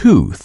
tooth.